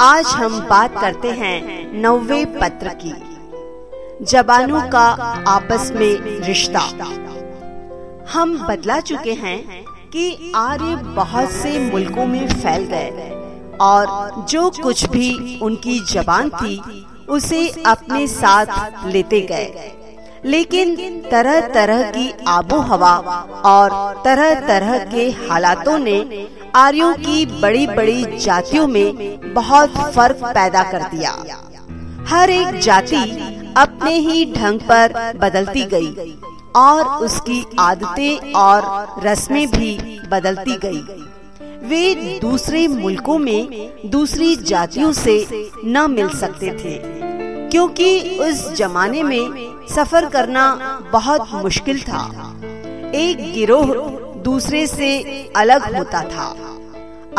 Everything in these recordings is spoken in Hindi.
आज हम बात करते हैं नौवे पत्र की। जबानों का आपस में रिश्ता। हम बदला चुके हैं कि आर्य बहुत से मुल्कों में फैल गए और जो कुछ भी उनकी जबान थी, उसे अपने साथ लेते गए। लेकिन तरह तरह की आबो हवा और तरह तरह के हालातों ने आर्यों की बड़ी बड़ी जातियों में बहुत फ़र्क पैदा कर दिया। हर एक जाति अपने ही ढंग पर बदलती गई और उसकी आदतें और रस्में भी बदलती गई। वे दूसरे मुल्कों में दूसरी जातियों से न मिल सकते थे। क्योंकि उस जमाने में सफ़र करना बहुत मुश्किल था। एक गिरोह दूसरे से अलग होता था।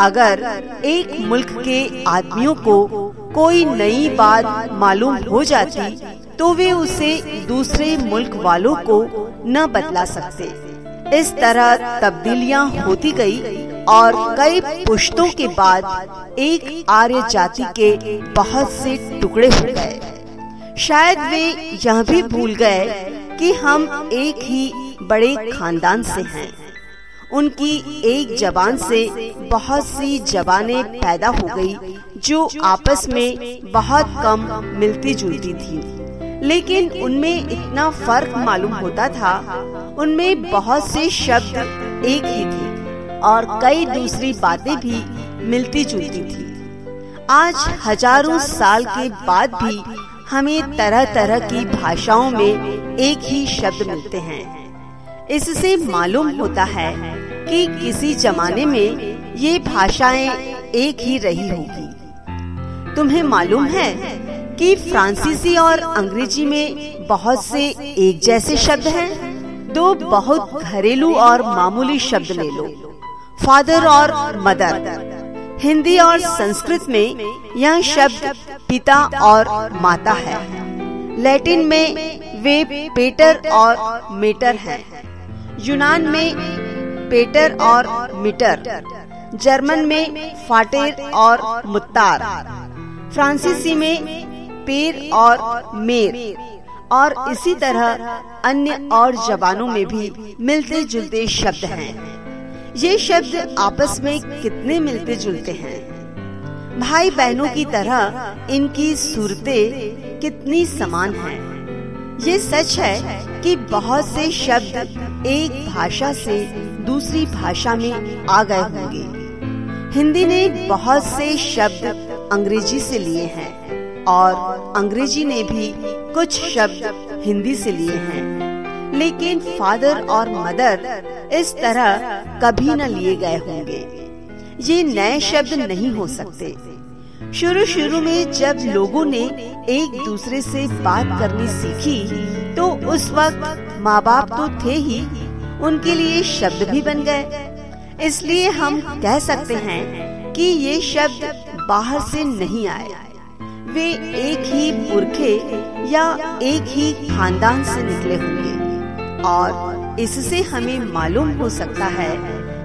अगर एक मुल्क के आदमियों को कोई नई बात मालूम हो जाती तो वे उसे दूसरे मुल्क वालों को न बतला सकते। इस तरह तब्दीलियाँ होती गई और कई पुश्तों के बाद एक आर्य जाति के बहुत से टुकड़े हो गए। शायद वे यह भी भूल गए कि हम एक ही बड़े खानदान से हैं। उनकी एक जबान से बहुत सी जबानें पैदा हो गई जो आपस में बहुत कम मिलती जुलती थी। लेकिन उनमें इतना फ़र्क मालूम होता था। उनमें बहुत से शब्द एक ही थे और कई दूसरी बातें भी मिलती जुलती थी। आज हज़ारों साल के बाद भी हमें तरह तरह की भाषाओं में एक ही शब्द मिलते हैं। इससे मालूम होता है कि किसी जमाने में ये भाषाएँ एक ही रही होगी। तुम्हें मालूम है कि फ्रांसीसी और अंग्रेज़ी में बहुत से एक जैसे शब्द हैं। दो बहुत घरेलू और मामूली शब्द ले लो। फादर और मदर। हिंदी और संस्कृत में यह शब्द पिता और माता है। लैटिन में वे पेटर और मीटर है। यूनान में पेटर और मीटर। जर्मन में फाटेर और मुत्तार। फ्रांसीसी में पेर और मेर। और इसी तरह अन्य और जबानों में भी मिलते जुलते शब्द हैं। ये शब्द आपस में कितने मिलते जुलते हैं? भाई बहनों की तरह इनकी सूरतें कितनी समान हैं। ये सच है कि बहुत से शब्द एक भाषा से दूसरी भाषा में आ गए होंगे। हिंदी ने बहुत से शब्द अंग्रेज़ी से लिए हैं और अंग्रेज़ी ने भी कुछ शब्द हिंदी से लिए हैं। लेकिन फादर और मदर इस तरह कभी न लिए गए होंगे। ये नए शब्द नहीं हो सकते। शुरू शुरू में जब लोगों ने एक दूसरे से बात करनी सीखी तो उस वक्त माँ बाप तो थे ही। उनके लिए शब्द भी बन गए। इसलिए हम कह सकते हैं कि ये शब्द बाहर से नहीं आए। वे एक ही पुरखे या एक ही खानदान से निकले होंगे। और इससे हमें मालूम हो सकता है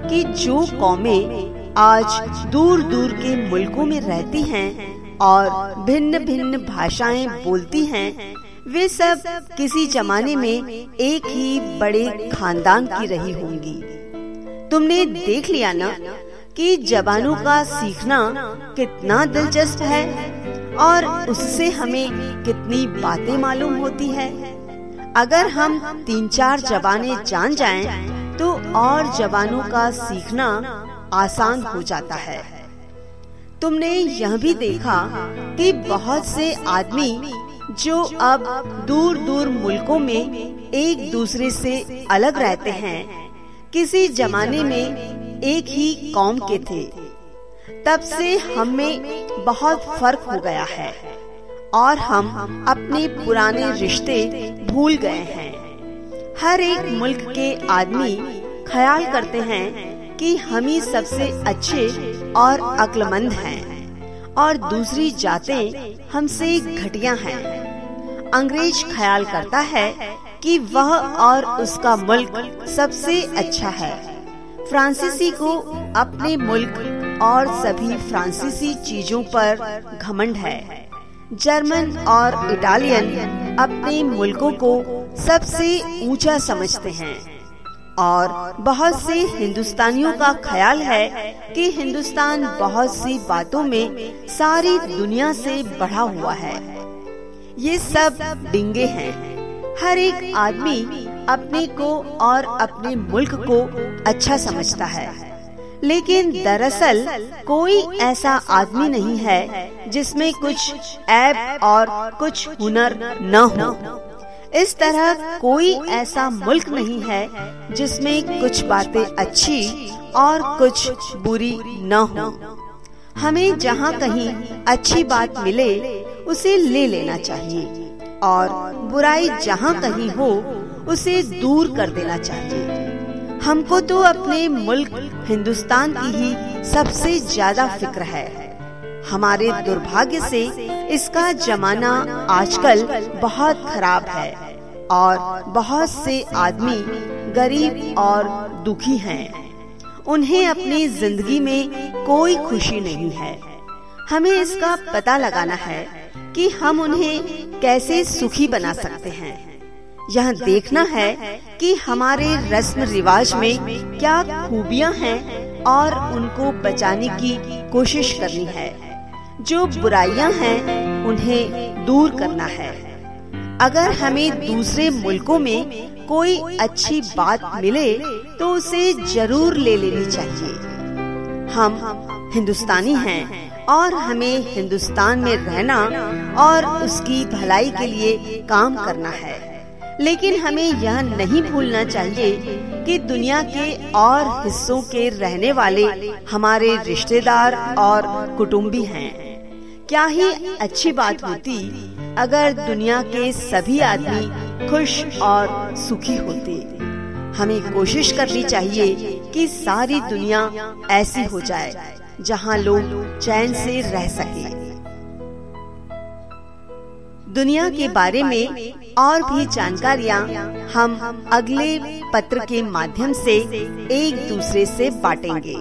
कि जो कौमें आज दूर दूर के मुल्कों में रहती हैं और भिन्न भिन्न भाषाएँ बोलती हैं, वे सब किसी जमाने में एक ही बड़े खानदान की रही होंगी। तुमने देख लिया ना कि जबानों का सीखना कितना दिलचस्प है और उससे हमें कितनी बातें मालूम होती है? अगर हम तीन चार जबाने जान जाएँ, तो और जबानों का सीखना आसान हो जाता है। तुमने यह भी देखा कि बहुत से आदमी जो अब दूर दूर मुल्कों में एक दूसरे से अलग रहते हैं किसी जमाने में एक ही कौम के थे तब से हम बहुत फ़र्क हो गया है। और हम अपने पुराने रिश्ते भूल गए हैं। हर एक मुल्क के आदमी ख्याल करते हैं कि हम ही सबसे अच्छे और अक्लमंद हैं और दूसरी जातें हमसे घटिया हैं। अंग्रेज़ ख्याल करता है कि वह और उसका मुल्क सबसे अच्छा है। फ्रांसीसी को अपने मुल्क और सभी फ्रांसीसी चीज़ों पर घमंड है। जर्मन और इटालियन अपने मुल्कों को सबसे ऊँचा समझते हैं। और बहुत से हिंदुस्तानियों का ख्याल है कि हिंदुस्तान बहुत सी बातों में सारी दुनिया से बढ़ा हुआ है। ये सब डिंगे हैं। हर एक आदमी अपने को और अपने मुल्क को अच्छा समझता है। लेकिन दरअसल कोई ऐसा आदमी नहीं है जिसमें कुछ ऐप और कुछ हुनर न हो। इस तरह कोई ऐसा मुल्क नहीं है जिसमें कुछ बातें अच्छी और कुछ बुरी न हो। हमें जहाँ कहीं अच्छी बात मिले, उसे ले लेना चाहिए और बुराई जहाँ कहीं हो, उसे दूर कर देना चाहिए। हमको तो अपने मुल्क हिंदुस्तान की ही सबसे ज़्यादा फ़िक्र है। हमारे दुर्भाग्य से इसका जमाना आजकल बहुत खराब है और बहुत से आदमी गरीब और दुखी हैं। उन्हें अपनी ज़िंदगी में कोई खुशी नहीं है। हमें इसका पता लगाना है कि हम उन्हें कैसे सुखी बना सकते हैं। यह देखना है कि हमारे रस्म रिवाज में क्या खूबियाँ हैं और उनको बचाने की कोशिश करनी है। जो बुराइयाँ हैं, उन्हें दूर करना है। अगर हमें दूसरे मुल्कों में कोई अच्छी बात मिले तो उसे ज़रूर ले लेनी चाहिए। हम हिंदुस्तानी हैं और हमें हिंदुस्तान में रहना और उसकी भलाई के लिए काम करना है। लेकिन हमें यह नहीं भूलना चाहिए कि दुनिया के और हिस्सों के रहने वाले हमारे रिश्तेदार और कुटुंबी हैं। क्या ही अच्छी बात होती अगर दुनिया के सभी आदमी खुश और सुखी होते हमें कोशिश करनी चाहिए कि सारी दुनिया ऐसी हो जाए, जहाँ लोग चैन से रह सके दुनिया के बारे में और भी जानकारियाँ हम अगले पत्र के माध्यम से एक दूसरे से बांटेंगे।